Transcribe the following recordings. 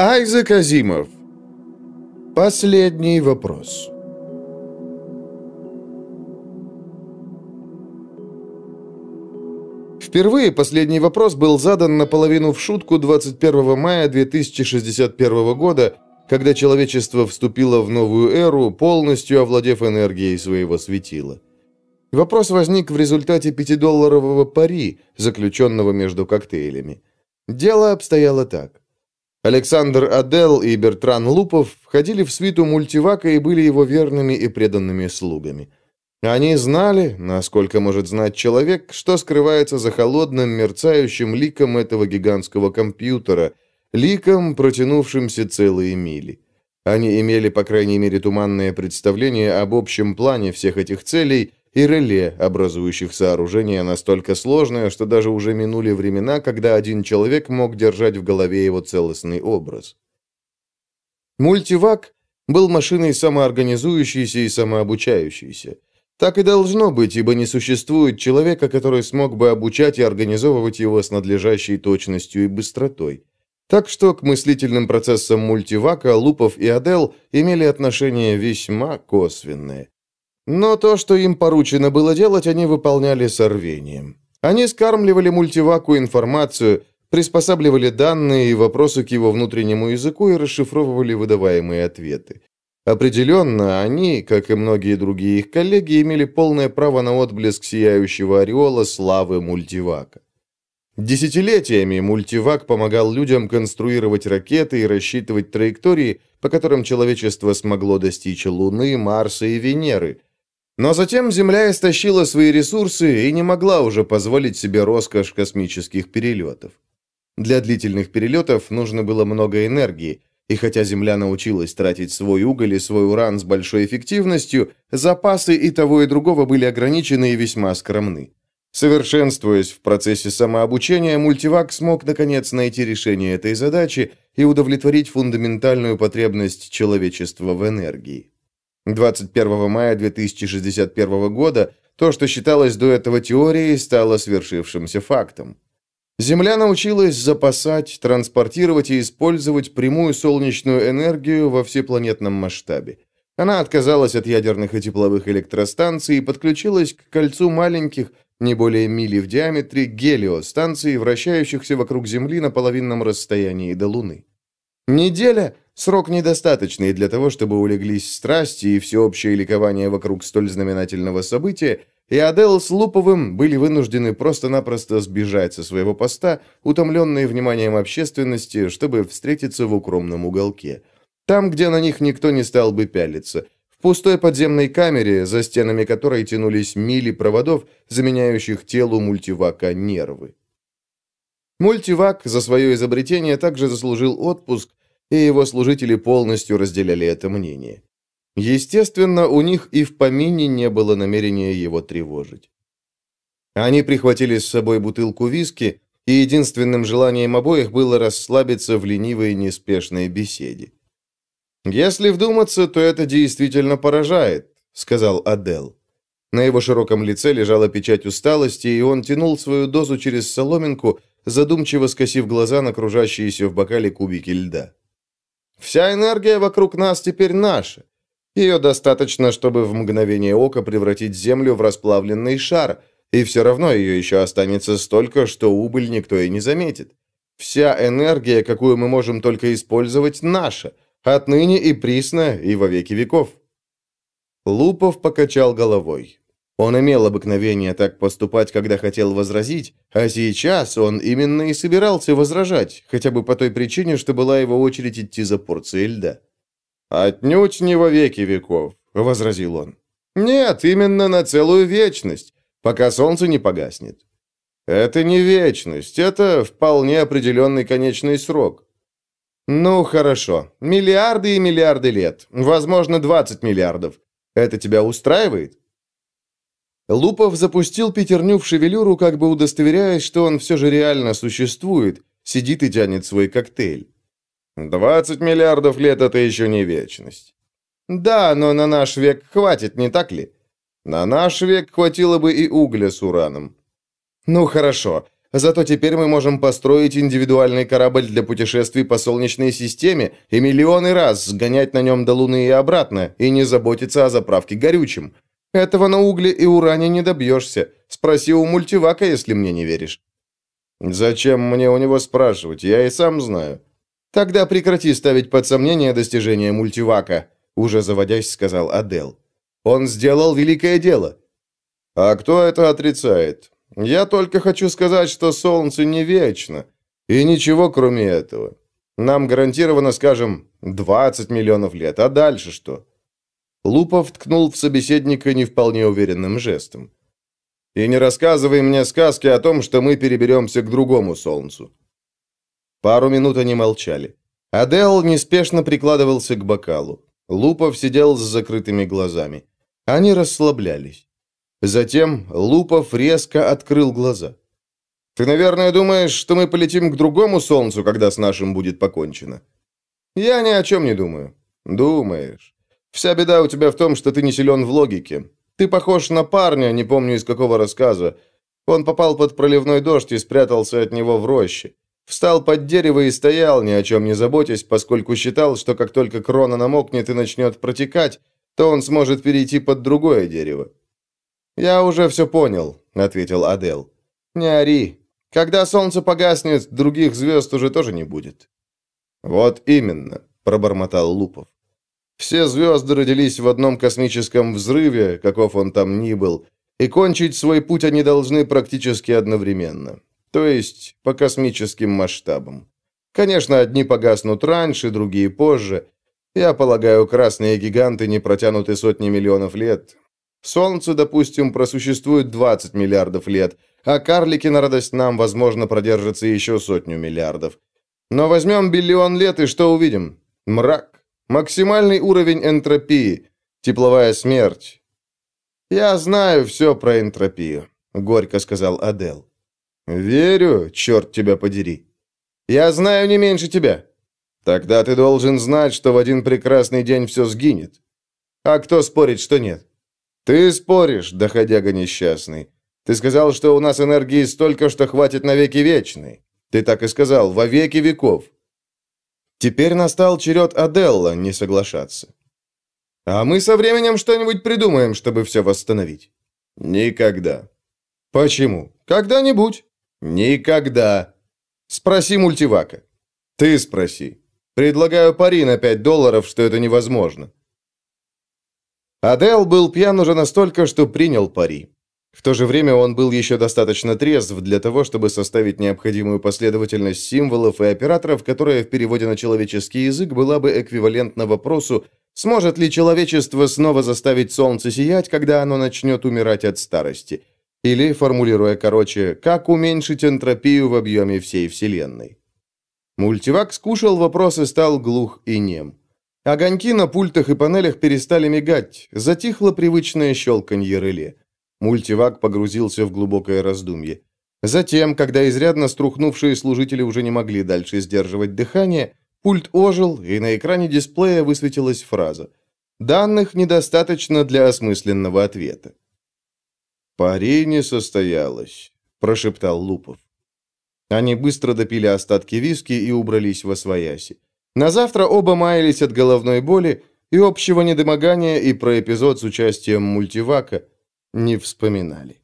Айзек Азимов. Последний вопрос. Впервые последний вопрос был задан наполовину в шутку 21 мая 2061 года, когда человечество вступило в новую эру, полностью овладев энергией своего светила. Вопрос возник в результате пятидолларового пари, заключенного между коктейлями. Дело обстояло так. Александр Адел и Бертран Лупов входили в свиту мультивака и были его верными и преданными слугами. Они знали, насколько может знать человек, что скрывается за холодным, мерцающим ликом этого гигантского компьютера, ликом, протянувшимся целые мили. Они имели, по крайней мере, туманное представление об общем плане всех этих целей и реле, образующих сооружение настолько сложное, что даже уже минули времена, когда один человек мог держать в голове его целостный образ. Мультивак был машиной самоорганизующейся и самообучающейся. Так и должно быть, ибо не существует человека, который смог бы обучать и организовывать его с надлежащей точностью и быстротой. Так что к мыслительным процессам мультивака Лупов и Адел имели отношение весьма косвенное. Но то, что им поручено было делать, они выполняли с рвением. Они скармливали мультиваку информацию, приспосабливали данные и вопросы к его внутреннему языку и расшифровывали выдаваемые ответы. Определенно, они, как и многие другие их коллеги, имели полное право на отблеск сияющего ореола славы мультивака. Десятилетиями мультивак помогал людям конструировать ракеты и рассчитывать траектории, по которым человечество смогло достичь Луны, Марса и Венеры. Но затем Земля истощила свои ресурсы и не могла уже позволить себе роскошь космических перелетов. Для длительных перелетов нужно было много энергии, и хотя Земля научилась тратить свой уголь и свой уран с большой эффективностью, запасы и того и другого были ограничены и весьма скромны. Совершенствуясь в процессе самообучения, мультивак смог наконец найти решение этой задачи и удовлетворить фундаментальную потребность человечества в энергии. 21 мая 2061 года то, что считалось до этого теорией, стало свершившимся фактом. Земля научилась запасать, транспортировать и использовать прямую солнечную энергию во всепланетном масштабе. Она отказалась от ядерных и тепловых электростанций и подключилась к кольцу маленьких, не более мили в диаметре, гелиостанций, вращающихся вокруг Земли на половинном расстоянии до Луны. Неделя – срок недостаточный для того, чтобы улеглись страсти и всеобщее ликование вокруг столь знаменательного события – и Адел с Луповым были вынуждены просто-напросто сбежать со своего поста, утомленные вниманием общественности, чтобы встретиться в укромном уголке. Там, где на них никто не стал бы пялиться. В пустой подземной камере, за стенами которой тянулись мили проводов, заменяющих телу мультивака нервы. Мультивак за свое изобретение также заслужил отпуск, и его служители полностью разделяли это мнение. Естественно, у них и в помине не было намерения его тревожить. Они прихватили с собой бутылку виски, и единственным желанием обоих было расслабиться в ленивой неспешной беседе. «Если вдуматься, то это действительно поражает», — сказал Адел. На его широком лице лежала печать усталости, и он тянул свою дозу через соломинку, задумчиво скосив глаза на кружащиеся в бокале кубики льда. «Вся энергия вокруг нас теперь наша. Ее достаточно, чтобы в мгновение ока превратить Землю в расплавленный шар, и все равно ее еще останется столько, что убыль никто и не заметит. Вся энергия, какую мы можем только использовать, наша, отныне и присно, и во веки веков. Лупов покачал головой. Он имел обыкновение так поступать, когда хотел возразить, а сейчас он именно и собирался возражать, хотя бы по той причине, что была его очередь идти за порцией льда. «Отнюдь не во веки веков», — возразил он. «Нет, именно на целую вечность, пока солнце не погаснет». «Это не вечность, это вполне определенный конечный срок». «Ну, хорошо. Миллиарды и миллиарды лет. Возможно, 20 миллиардов. Это тебя устраивает?» Лупов запустил пятерню в шевелюру, как бы удостоверяясь, что он все же реально существует, сидит и тянет свой коктейль. Двадцать миллиардов лет — это еще не вечность. Да, но на наш век хватит, не так ли? На наш век хватило бы и угля с ураном. Ну хорошо, Зато теперь мы можем построить индивидуальный корабль для путешествий по Солнечной системе и миллионы раз сгонять на нем до Луны и обратно, и не заботиться о заправке горючим. Этого на угле и уране не добьешься. Спроси у мультивака, если мне не веришь». «Зачем мне у него спрашивать? Я и сам знаю». «Тогда прекрати ставить под сомнение достижения мультивака», уже заводясь, сказал Адел. «Он сделал великое дело». «А кто это отрицает? Я только хочу сказать, что солнце не вечно. И ничего кроме этого. Нам гарантированно, скажем, 20 миллионов лет. А дальше что?» Лупов ткнул в собеседника не вполне уверенным жестом. «И не рассказывай мне сказки о том, что мы переберемся к другому солнцу». Пару минут они молчали. Адел неспешно прикладывался к бокалу. Лупов сидел с закрытыми глазами. Они расслаблялись. Затем Лупов резко открыл глаза. «Ты, наверное, думаешь, что мы полетим к другому солнцу, когда с нашим будет покончено?» «Я ни о чем не думаю». «Думаешь. Вся беда у тебя в том, что ты не силен в логике. Ты похож на парня, не помню из какого рассказа. Он попал под проливной дождь и спрятался от него в роще. Встал под дерево и стоял, ни о чем не заботясь, поскольку считал, что как только крона намокнет и начнет протекать, то он сможет перейти под другое дерево. «Я уже все понял», — ответил Адел. «Не ори. Когда солнце погаснет, других звезд уже тоже не будет». «Вот именно», — пробормотал Лупов. «Все звезды родились в одном космическом взрыве, каков он там ни был, и кончить свой путь они должны практически одновременно. То есть по космическим масштабам. Конечно, одни погаснут раньше, другие позже. Я полагаю, красные гиганты не протянут и сотни миллионов лет. Солнце, допустим, просуществует 20 миллиардов лет, а карлики на радость нам, возможно, продержатся еще сотню миллиардов. Но возьмем биллион лет и что увидим? Мрак. Максимальный уровень энтропии. Тепловая смерть. «Я знаю все про энтропию», — горько сказал Адел. «Верю, черт тебя подери. Я знаю не меньше тебя. Тогда ты должен знать, что в один прекрасный день все сгинет. А кто спорит, что нет? Ты споришь, доходяга несчастный. Ты сказал, что у нас энергии столько, что хватит на веки вечной. Ты так и сказал, во веки веков. Теперь настал черед Аделла не соглашаться. А мы со временем что-нибудь придумаем, чтобы все восстановить. Никогда. Почему? Когда-нибудь. «Никогда!» «Спроси мультивака». «Ты спроси. Предлагаю пари на 5 долларов, что это невозможно». Адел был пьян уже настолько, что принял пари. В то же время он был еще достаточно трезв для того, чтобы составить необходимую последовательность символов и операторов, которая в переводе на человеческий язык была бы эквивалентна вопросу, сможет ли человечество снова заставить солнце сиять, когда оно начнет умирать от старости – или, формулируя короче, как уменьшить энтропию в объеме всей Вселенной. Мультивак скушал вопрос и стал глух и нем. Огоньки на пультах и панелях перестали мигать, затихло привычное щелканье реле. Мультивак погрузился в глубокое раздумье. Затем, когда изрядно струхнувшие служители уже не могли дальше сдерживать дыхание, пульт ожил, и на экране дисплея высветилась фраза «Данных недостаточно для осмысленного ответа». «Пари не состоялось», — прошептал Лупов. Они быстро допили остатки виски и убрались во свояси. На завтра оба маялись от головной боли, и общего недомогания и про эпизод с участием мультивака не вспоминали.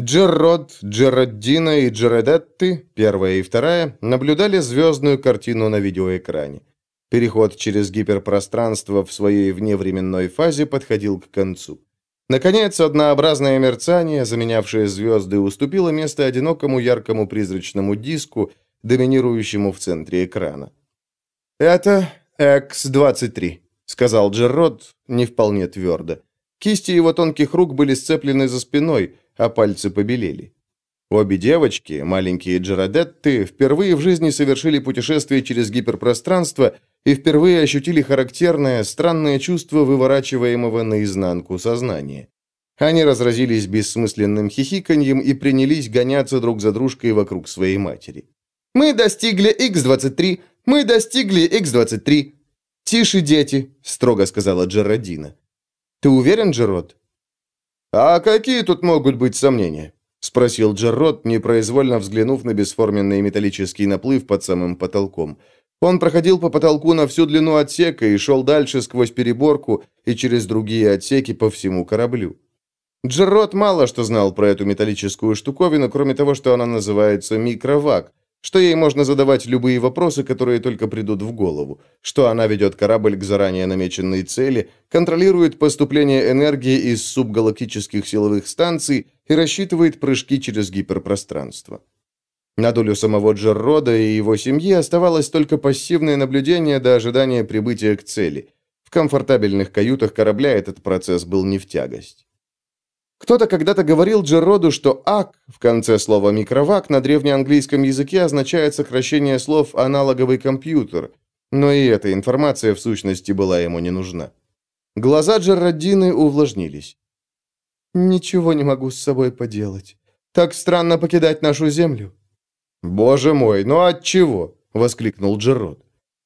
Джеррод, Джероддина и Джередетты, первая и вторая, наблюдали звездную картину на видеоэкране. Переход через гиперпространство в своей вневременной фазе подходил к концу. Наконец, однообразное мерцание, заменявшее звезды, уступило место одинокому яркому призрачному диску, доминирующему в центре экрана. «Это X-23», — сказал Джеррод не вполне твердо. Кисти его тонких рук были сцеплены за спиной, а пальцы побелели. Обе девочки, маленькие Джеродетты, впервые в жизни совершили путешествие через гиперпространство и впервые ощутили характерное, странное чувство выворачиваемого наизнанку сознания. Они разразились бессмысленным хихиканьем и принялись гоняться друг за дружкой вокруг своей матери. «Мы достигли X-23! Мы достигли X-23!» «Тише, дети!» — строго сказала Джеродина. «Ты уверен, Джерод?» «А какие тут могут быть сомнения? спросил Джеррод, непроизвольно взглянув на бесформенный металлический наплыв под самым потолком. Он проходил по потолку на всю длину отсека и шел дальше сквозь переборку и через другие отсеки по всему кораблю. Джеррод мало что знал про эту металлическую штуковину, кроме того, что она называется микровак, что ей можно задавать любые вопросы, которые только придут в голову, что она ведет корабль к заранее намеченной цели, контролирует поступление энергии из субгалактических силовых станций и рассчитывает прыжки через гиперпространство. На долю самого Джеррода и его семьи оставалось только пассивное наблюдение до ожидания прибытия к цели. В комфортабельных каютах корабля этот процесс был не в тягость. Кто-то когда-то говорил Джерроду, что «ак» в конце слова «микровак» на древнеанглийском языке означает сокращение слов «аналоговый компьютер», но и эта информация в сущности была ему не нужна. Глаза Джерродины увлажнились. «Ничего не могу с собой поделать. Так странно покидать нашу землю. «Боже мой, ну от чего?» — воскликнул Джеррод.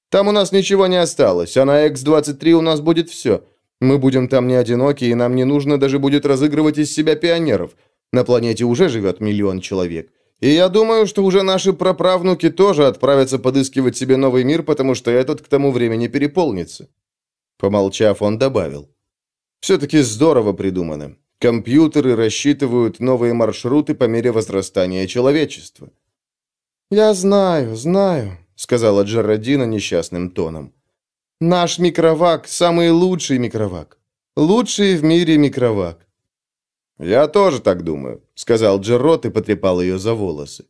«Там у нас ничего не осталось, а на X-23 у нас будет все. Мы будем там не одиноки, и нам не нужно даже будет разыгрывать из себя пионеров. На планете уже живет миллион человек. И я думаю, что уже наши праправнуки тоже отправятся подыскивать себе новый мир, потому что этот к тому времени переполнится». Помолчав, он добавил. «Все-таки здорово придумано. Компьютеры рассчитывают новые маршруты по мере возрастания человечества». «Я знаю, знаю», — сказала Джеррадина несчастным тоном. «Наш микровак — самый лучший микровак. Лучший в мире микровак». «Я тоже так думаю», — сказал Джеррот и потрепал ее за волосы.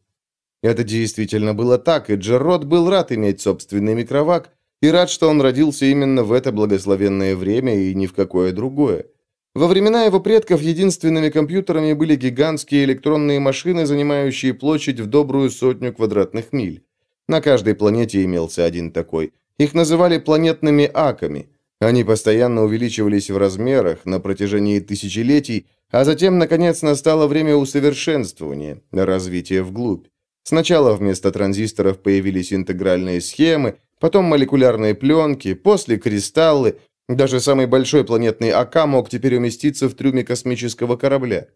Это действительно было так, и Джеррот был рад иметь собственный микровак и рад, что он родился именно в это благословенное время и ни в какое другое. Во времена его предков единственными компьютерами были гигантские электронные машины, занимающие площадь в добрую сотню квадратных миль. На каждой планете имелся один такой. Их называли планетными аками. Они постоянно увеличивались в размерах на протяжении тысячелетий, а затем, наконец, настало время усовершенствования, развития вглубь. Сначала вместо транзисторов появились интегральные схемы, потом молекулярные пленки, после кристаллы, даже самый большой планетный АК мог теперь уместиться в трюме космического корабля.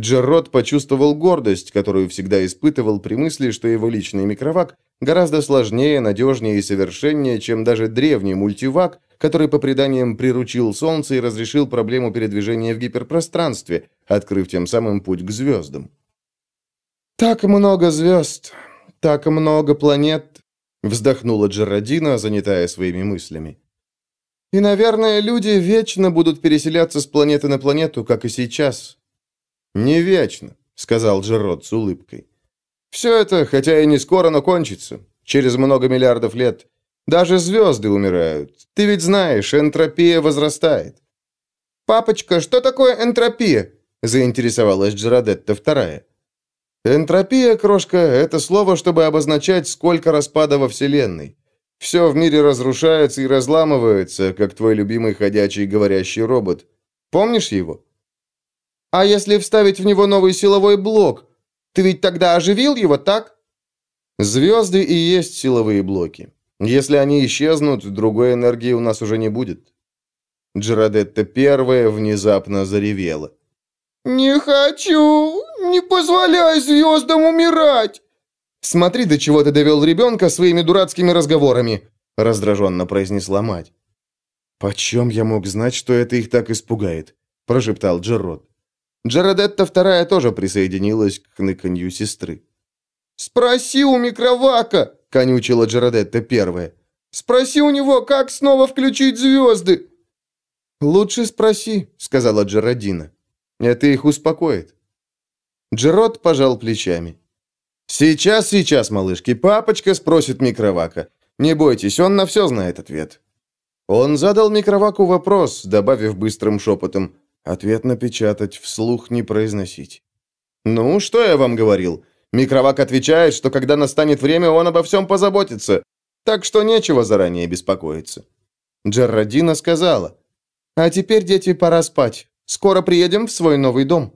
Джеррод почувствовал гордость, которую всегда испытывал при мысли, что его личный микровак гораздо сложнее, надежнее и совершеннее, чем даже древний мультивак, который по преданиям приручил Солнце и разрешил проблему передвижения в гиперпространстве, открыв тем самым путь к звездам. «Так много звезд, так много планет», — вздохнула Джеррадина, занятая своими мыслями. И, наверное, люди вечно будут переселяться с планеты на планету, как и сейчас. Не вечно, сказал Джерод с улыбкой. Все это, хотя и не скоро, но кончится. Через много миллиардов лет. Даже звезды умирают. Ты ведь знаешь, энтропия возрастает. «Папочка, что такое энтропия?» заинтересовалась Джеродетта вторая. Энтропия, крошка, это слово, чтобы обозначать, сколько распада во Вселенной. Все в мире разрушается и разламывается, как твой любимый ходячий говорящий робот. Помнишь его? А если вставить в него новый силовой блок? Ты ведь тогда оживил его, так? Звезды и есть силовые блоки. Если они исчезнут, другой энергии у нас уже не будет. Джерадетта первая внезапно заревела. «Не хочу! Не позволяй звездам умирать!» «Смотри, до чего ты довел ребенка своими дурацкими разговорами!» — раздраженно произнесла мать. «Почем я мог знать, что это их так испугает?» — прошептал Джеррод. Джеродетта вторая тоже присоединилась к хныканью сестры. «Спроси у микровака!» — конючила Джеродетта первая. «Спроси у него, как снова включить звезды!» «Лучше спроси», — сказала Джеродина. «Это их успокоит». Джерод пожал плечами. «Сейчас, сейчас, малышки, папочка спросит микровака. Не бойтесь, он на все знает ответ». Он задал микроваку вопрос, добавив быстрым шепотом, «Ответ напечатать, вслух не произносить». «Ну, что я вам говорил? Микровак отвечает, что когда настанет время, он обо всем позаботится, так что нечего заранее беспокоиться». Джеррадина сказала, «А теперь, дети, пора спать. Скоро приедем в свой новый дом».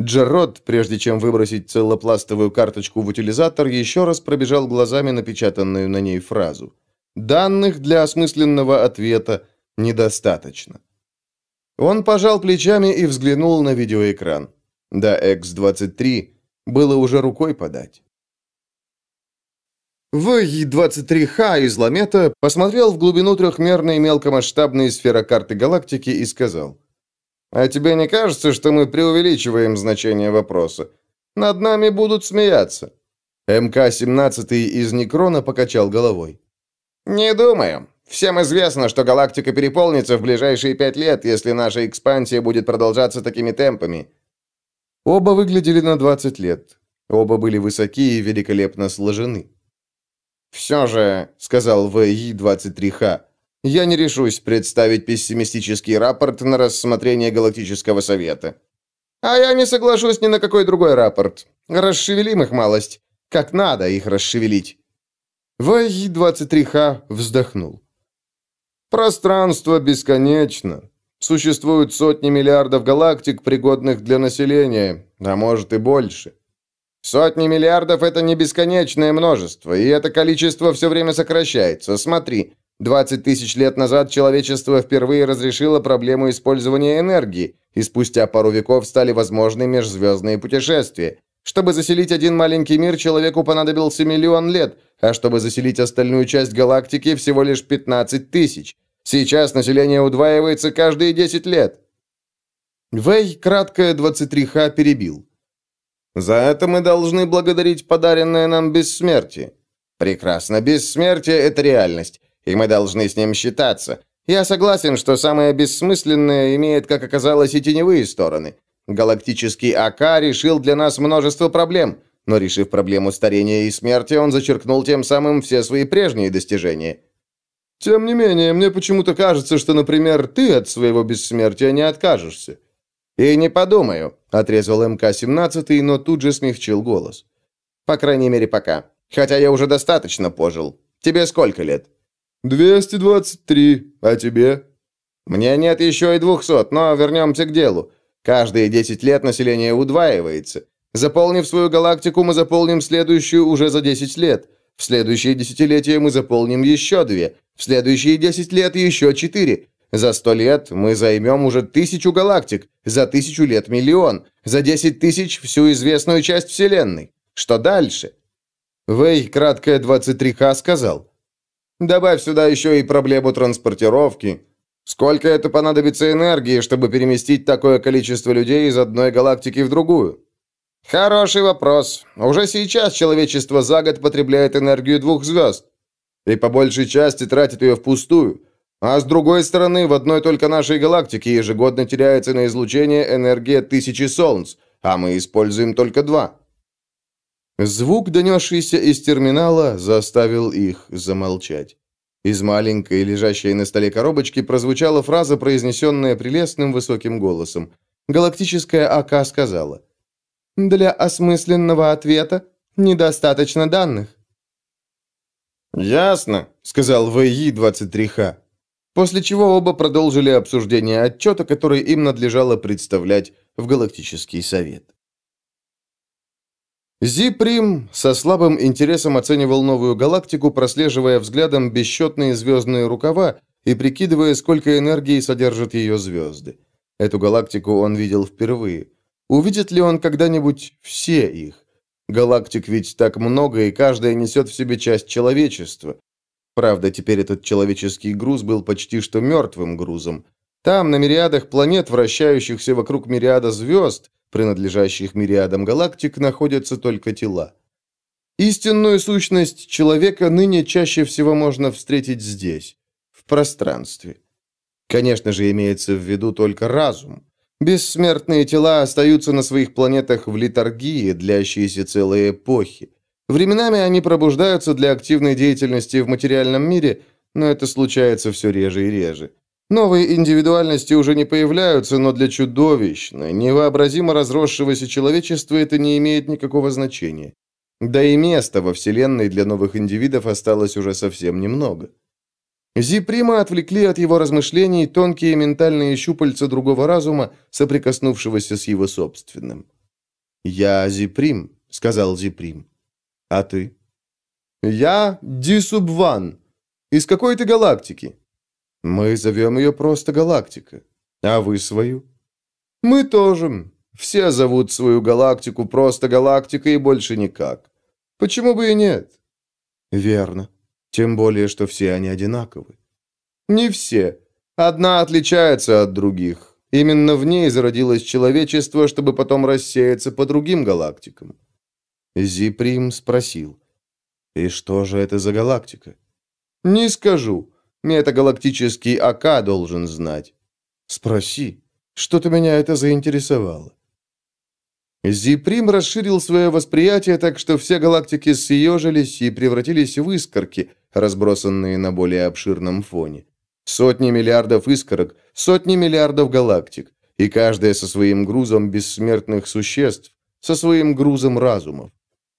Джеррод, прежде чем выбросить целлопластовую карточку в утилизатор, еще раз пробежал глазами напечатанную на ней фразу. Данных для осмысленного ответа недостаточно. Он пожал плечами и взглянул на видеоэкран. До X-23 было уже рукой подать. В-23Х из Ламета посмотрел в глубину трехмерной мелкомасштабной сферокарты галактики и сказал, «А тебе не кажется, что мы преувеличиваем значение вопроса? Над нами будут смеяться». МК-17 из Некрона покачал головой. «Не думаю. Всем известно, что галактика переполнится в ближайшие пять лет, если наша экспансия будет продолжаться такими темпами». Оба выглядели на 20 лет. Оба были высоки и великолепно сложены. «Все же», — сказал ВИ-23Х, — «я не решусь представить пессимистический рапорт на рассмотрение Галактического Совета». «А я не соглашусь ни на какой другой рапорт. Расшевелим их малость. Как надо их расшевелить». ВИ-23Х вздохнул. «Пространство бесконечно. Существуют сотни миллиардов галактик, пригодных для населения, а может и больше. Сотни миллиардов – это не бесконечное множество, и это количество все время сокращается. Смотри, 20 тысяч лет назад человечество впервые разрешило проблему использования энергии, и спустя пару веков стали возможны межзвездные путешествия. Чтобы заселить один маленький мир, человеку понадобился миллион лет, а чтобы заселить остальную часть галактики, всего лишь 15 тысяч. Сейчас население удваивается каждые 10 лет. Вэй краткое 23Х перебил. За это мы должны благодарить подаренное нам бессмертие. Прекрасно, бессмертие – это реальность, и мы должны с ним считаться. Я согласен, что самое бессмысленное имеет, как оказалось, и теневые стороны. Галактический АК решил для нас множество проблем, но решив проблему старения и смерти, он зачеркнул тем самым все свои прежние достижения. Тем не менее, мне почему-то кажется, что, например, ты от своего бессмертия не откажешься. «И не подумаю», — отрезал МК-17, но тут же смягчил голос. «По крайней мере, пока. Хотя я уже достаточно пожил. Тебе сколько лет?» «223. А тебе?» «Мне нет еще и двухсот, но вернемся к делу. Каждые 10 лет население удваивается. Заполнив свою галактику, мы заполним следующую уже за 10 лет. В следующее десятилетие мы заполним еще две. В следующие 10 лет еще четыре. За сто лет мы займем уже тысячу галактик, за тысячу лет миллион, за десять тысяч всю известную часть Вселенной. Что дальше? Вэй, краткое 23Х, сказал. Добавь сюда еще и проблему транспортировки. Сколько это понадобится энергии, чтобы переместить такое количество людей из одной галактики в другую? Хороший вопрос. Уже сейчас человечество за год потребляет энергию двух звезд. И по большей части тратит ее впустую. А с другой стороны, в одной только нашей галактике ежегодно теряется на излучение энергия тысячи солнц, а мы используем только два. Звук, донесшийся из терминала, заставил их замолчать. Из маленькой, лежащей на столе коробочки, прозвучала фраза, произнесенная прелестным высоким голосом. Галактическая АК сказала. «Для осмысленного ответа недостаточно данных». «Ясно», — сказал ВИ-23Х после чего оба продолжили обсуждение отчета, который им надлежало представлять в Галактический совет. Зиприм со слабым интересом оценивал новую галактику, прослеживая взглядом бесчетные звездные рукава и прикидывая, сколько энергии содержат ее звезды. Эту галактику он видел впервые. Увидит ли он когда-нибудь все их? Галактик ведь так много, и каждая несет в себе часть человечества. Правда, теперь этот человеческий груз был почти что мертвым грузом. Там, на мириадах планет, вращающихся вокруг мириада звезд, принадлежащих мириадам галактик, находятся только тела. Истинную сущность человека ныне чаще всего можно встретить здесь, в пространстве. Конечно же, имеется в виду только разум. Бессмертные тела остаются на своих планетах в литургии, длящиеся целые эпохи. Временами они пробуждаются для активной деятельности в материальном мире, но это случается все реже и реже. Новые индивидуальности уже не появляются, но для чудовищно, невообразимо разросшегося человечества это не имеет никакого значения. Да и места во Вселенной для новых индивидов осталось уже совсем немного. Зиприма отвлекли от его размышлений тонкие ментальные щупальца другого разума, соприкоснувшегося с его собственным. «Я Зиприм», — сказал Зиприм. А ты? Я Дисубван. Из какой ты галактики? Мы зовем ее просто галактика. А вы свою? Мы тоже. Все зовут свою галактику просто галактикой и больше никак. Почему бы и нет? Верно. Тем более, что все они одинаковы. Не все. Одна отличается от других. Именно в ней зародилось человечество, чтобы потом рассеяться по другим галактикам. Зиприм спросил. «И что же это за галактика?» «Не скажу. Метагалактический АК должен знать». «Спроси. Что-то меня это заинтересовало». Зиприм расширил свое восприятие так, что все галактики съежились и превратились в искорки, разбросанные на более обширном фоне. Сотни миллиардов искорок, сотни миллиардов галактик, и каждая со своим грузом бессмертных существ, со своим грузом разумов.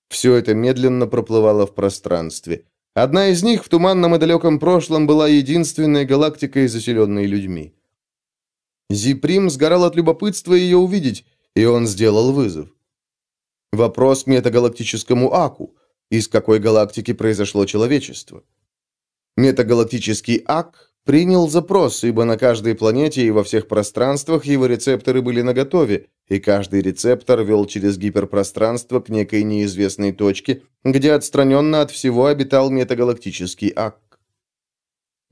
Все это медленно проплывало в пространстве. Одна из них в туманном и далеком прошлом была единственной галактикой, заселенной людьми. Зиприм сгорал от любопытства ее увидеть, и он сделал вызов. Вопрос метагалактическому Аку. Из какой галактики произошло человечество? Метагалактический Ак принял запрос, ибо на каждой планете и во всех пространствах его рецепторы были наготове, и каждый рецептор вел через гиперпространство к некой неизвестной точке, где отстраненно от всего обитал метагалактический Ак.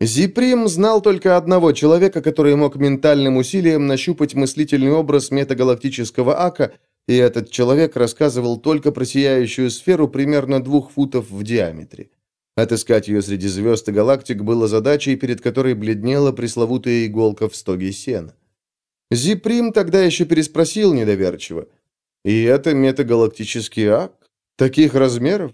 Зиприм знал только одного человека, который мог ментальным усилием нащупать мыслительный образ метагалактического ака, и этот человек рассказывал только про сияющую сферу примерно двух футов в диаметре. Отыскать ее среди звезд и галактик было задачей, перед которой бледнела пресловутая иголка в стоге сена. Зиприм тогда еще переспросил недоверчиво. «И это метагалактический ак? Таких размеров?»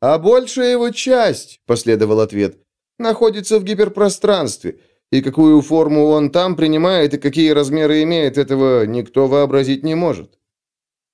«А большая его часть», — последовал ответ, находится в гиперпространстве, и какую форму он там принимает и какие размеры имеет, этого никто вообразить не может.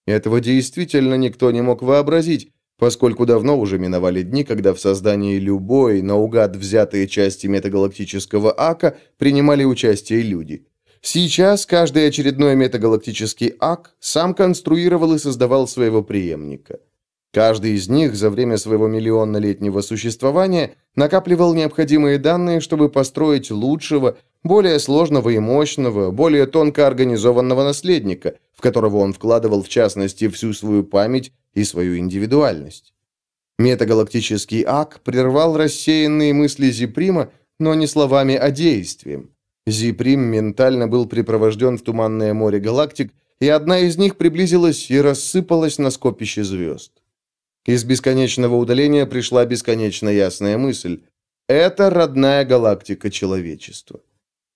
Этого действительно никто не мог вообразить, поскольку давно уже миновали дни, когда в создании любой, наугад взятые части метагалактического ака принимали участие люди. Сейчас каждый очередной метагалактический ак сам конструировал и создавал своего преемника – Каждый из них за время своего миллионнолетнего существования накапливал необходимые данные, чтобы построить лучшего, более сложного и мощного, более тонко организованного наследника, в которого он вкладывал в частности всю свою память и свою индивидуальность. Метагалактический ак прервал рассеянные мысли Зиприма, но не словами, а действием. Зиприм ментально был припровожден в туманное море галактик, и одна из них приблизилась и рассыпалась на скопище звезд. Из бесконечного удаления пришла бесконечно ясная мысль. Это родная галактика человечества.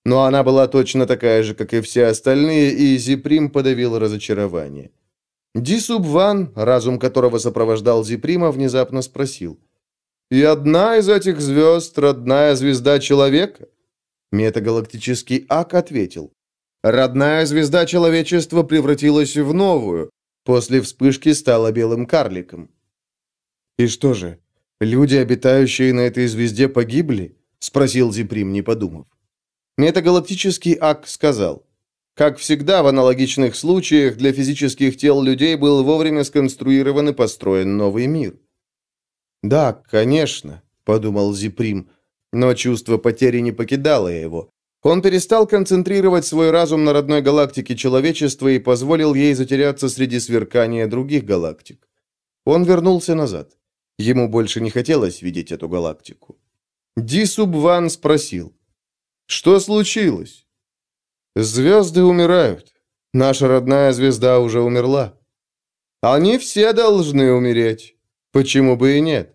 Но она была точно такая же, как и все остальные, и Зиприм подавил разочарование. Дисубван, разум которого сопровождал Зиприма, внезапно спросил. «И одна из этих звезд — родная звезда человека?» Метагалактический Ак ответил. «Родная звезда человечества превратилась в новую. После вспышки стала белым карликом. «И что же, люди, обитающие на этой звезде, погибли?» — спросил Зиприм, не подумав. Метагалактический Ак сказал, «Как всегда в аналогичных случаях для физических тел людей был вовремя сконструирован и построен новый мир». «Да, конечно», — подумал Зиприм, но чувство потери не покидало его. Он перестал концентрировать свой разум на родной галактике человечества и позволил ей затеряться среди сверкания других галактик. Он вернулся назад. Ему больше не хотелось видеть эту галактику. Ди Субван спросил, «Что случилось?» «Звезды умирают. Наша родная звезда уже умерла. Они все должны умереть. Почему бы и нет?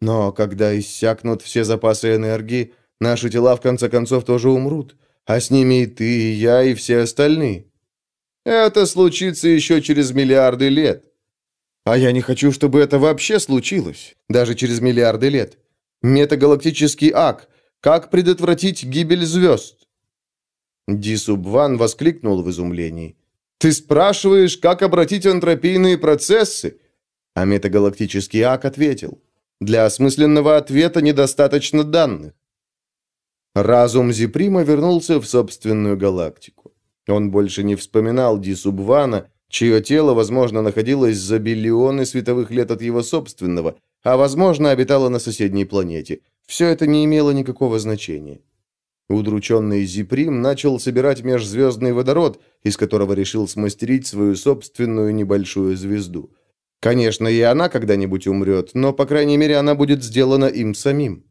Но когда иссякнут все запасы энергии, наши тела в конце концов тоже умрут, а с ними и ты, и я, и все остальные. Это случится еще через миллиарды лет. А я не хочу, чтобы это вообще случилось, даже через миллиарды лет. Метагалактический ак. Как предотвратить гибель звезд? Дисубван воскликнул в изумлении. Ты спрашиваешь, как обратить антропийные процессы? А метагалактический ак ответил. Для осмысленного ответа недостаточно данных. Разум Зиприма вернулся в собственную галактику. Он больше не вспоминал Дисубвана, чье тело, возможно, находилось за биллионы световых лет от его собственного, а, возможно, обитало на соседней планете. Все это не имело никакого значения. Удрученный Зиприм начал собирать межзвездный водород, из которого решил смастерить свою собственную небольшую звезду. Конечно, и она когда-нибудь умрет, но, по крайней мере, она будет сделана им самим.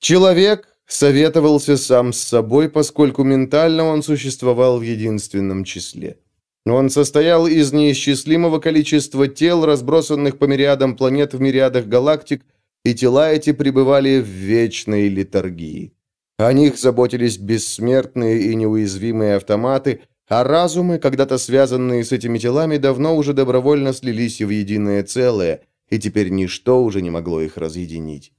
Человек советовался сам с собой, поскольку ментально он существовал в единственном числе. Он состоял из неисчислимого количества тел, разбросанных по мириадам планет в мириадах галактик, и тела эти пребывали в вечной литургии. О них заботились бессмертные и неуязвимые автоматы, а разумы, когда-то связанные с этими телами, давно уже добровольно слились в единое целое, и теперь ничто уже не могло их разъединить.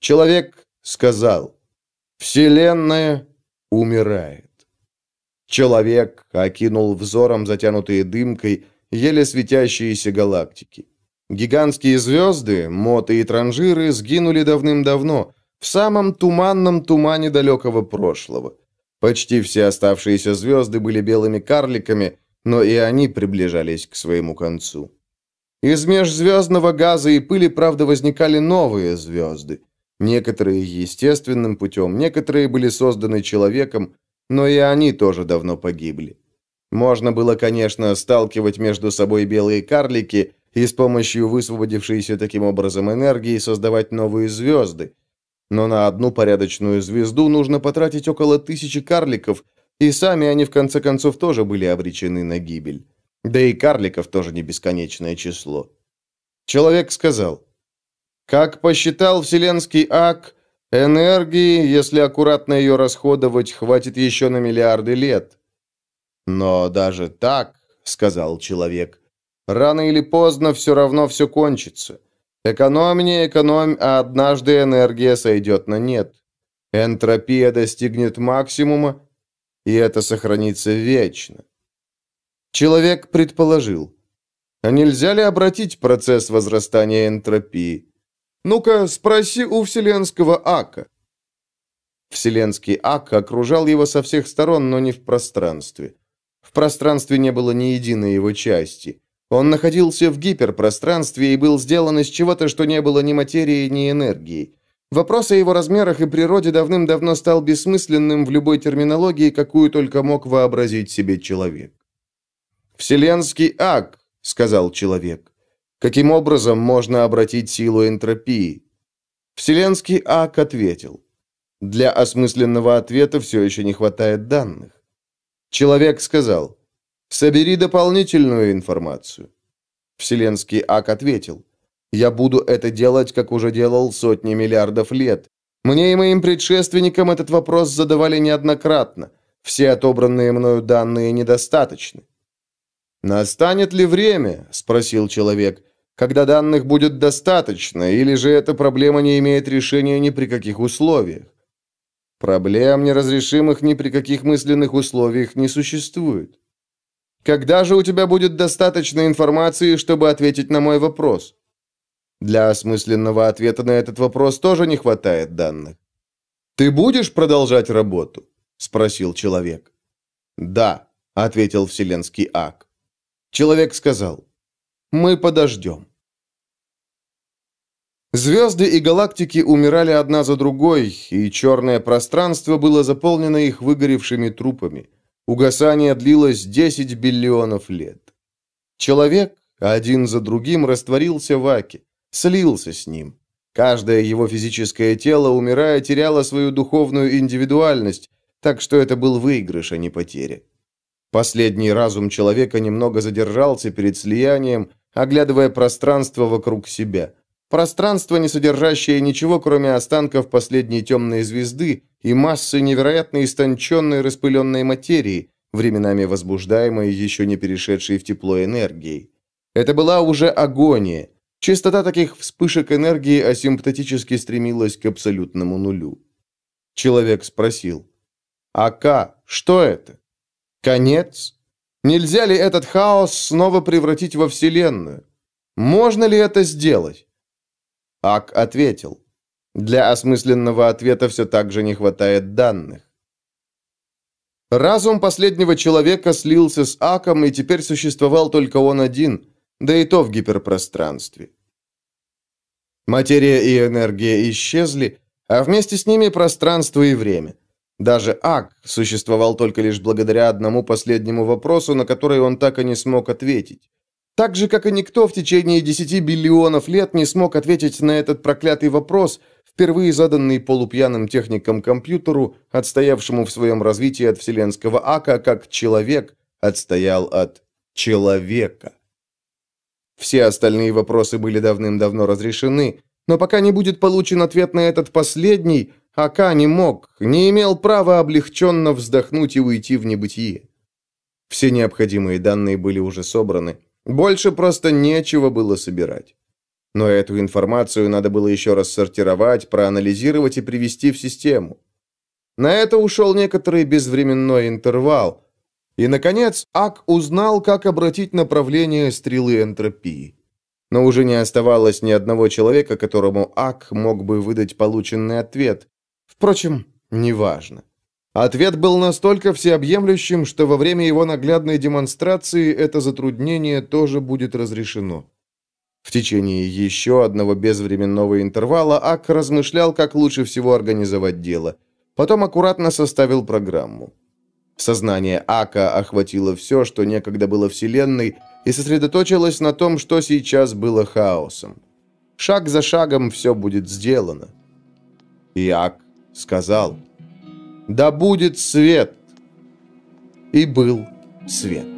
Человек сказал, «Вселенная умирает». Человек окинул взором затянутые дымкой, еле светящиеся галактики. Гигантские звезды, моты и транжиры сгинули давным-давно, в самом туманном тумане далекого прошлого. Почти все оставшиеся звезды были белыми карликами, но и они приближались к своему концу. Из межзвездного газа и пыли, правда, возникали новые звезды. Некоторые естественным путем, некоторые были созданы человеком, но и они тоже давно погибли. Можно было, конечно, сталкивать между собой белые карлики и с помощью высвободившейся таким образом энергии создавать новые звезды. Но на одну порядочную звезду нужно потратить около тысячи карликов, и сами они в конце концов тоже были обречены на гибель. Да и карликов тоже не бесконечное число. Человек сказал, «Как посчитал вселенский ак, энергии, если аккуратно ее расходовать, хватит еще на миллиарды лет». «Но даже так, — сказал человек, — рано или поздно все равно все кончится. Экономь, не экономь, а однажды энергия сойдет на нет. Энтропия достигнет максимума, и это сохранится вечно. Человек предположил, а нельзя ли обратить процесс возрастания энтропии? Ну-ка, спроси у вселенского Ака. Вселенский Ак окружал его со всех сторон, но не в пространстве. В пространстве не было ни единой его части. Он находился в гиперпространстве и был сделан из чего-то, что не было ни материи, ни энергии. Вопрос о его размерах и природе давным-давно стал бессмысленным в любой терминологии, какую только мог вообразить себе человек. «Вселенский ак», — сказал человек. «Каким образом можно обратить силу энтропии?» Вселенский ак ответил. Для осмысленного ответа все еще не хватает данных. Человек сказал, Собери дополнительную информацию. Вселенский Ак ответил. Я буду это делать, как уже делал сотни миллиардов лет. Мне и моим предшественникам этот вопрос задавали неоднократно. Все отобранные мною данные недостаточны. «Настанет ли время?» – спросил человек. «Когда данных будет достаточно, или же эта проблема не имеет решения ни при каких условиях?» Проблем, неразрешимых ни при каких мысленных условиях, не существует. Когда же у тебя будет достаточно информации, чтобы ответить на мой вопрос? Для осмысленного ответа на этот вопрос тоже не хватает данных. Ты будешь продолжать работу? спросил человек. Да, ответил вселенский ак. Человек сказал: Мы подождем. Звезды и галактики умирали одна за другой, и черное пространство было заполнено их выгоревшими трупами. Угасание длилось 10 биллионов лет. Человек один за другим растворился в Аке, слился с ним. Каждое его физическое тело, умирая, теряло свою духовную индивидуальность, так что это был выигрыш, а не потеря. Последний разум человека немного задержался перед слиянием, оглядывая пространство вокруг себя. Пространство, не содержащее ничего, кроме останков последней темной звезды и массы невероятно истонченной распыленной материи, временами возбуждаемой еще не перешедшей в тепло энергией. Это была уже агония. Частота таких вспышек энергии асимптотически стремилась к абсолютному нулю. Человек спросил, «Ака, что это? Конец? Нельзя ли этот хаос снова превратить во Вселенную? Можно ли это сделать?» Ак ответил. Для осмысленного ответа все так же не хватает данных. Разум последнего человека слился с Аком, и теперь существовал только он один, да и то в гиперпространстве. Материя и энергия исчезли, а вместе с ними пространство и время. Даже Ак существовал только лишь благодаря одному последнему вопросу, на который он так и не смог ответить. Так же, как и никто в течение 10 биллионов лет не смог ответить на этот проклятый вопрос, впервые заданный полупьяным техником компьютеру, отстоявшему в своем развитии от вселенского Ака, как человек отстоял от человека. Все остальные вопросы были давным-давно разрешены, но пока не будет получен ответ на этот последний, Ака не мог, не имел права облегченно вздохнуть и уйти в небытие. Все необходимые данные были уже собраны. Больше просто нечего было собирать. Но эту информацию надо было еще раз сортировать, проанализировать и привести в систему. На это ушел некоторый безвременной интервал. И, наконец, Ак узнал, как обратить направление стрелы энтропии. Но уже не оставалось ни одного человека, которому Ак мог бы выдать полученный ответ. Впрочем, неважно. Ответ был настолько всеобъемлющим, что во время его наглядной демонстрации это затруднение тоже будет разрешено. В течение еще одного безвременного интервала Ак размышлял, как лучше всего организовать дело. Потом аккуратно составил программу. Сознание Ака охватило все, что некогда было Вселенной, и сосредоточилось на том, что сейчас было хаосом. Шаг за шагом все будет сделано. И Ак сказал, «Да будет свет!» И был свет.